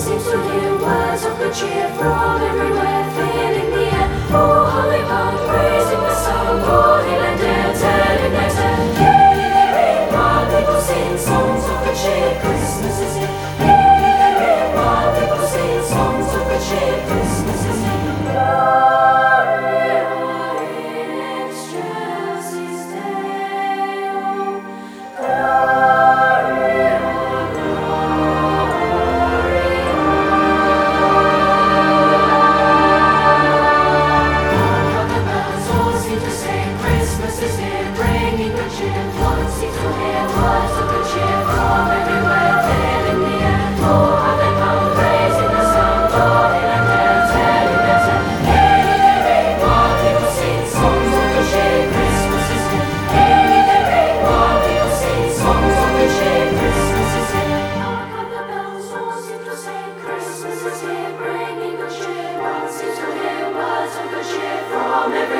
seems to hear words of good cheer from everywhere. I'll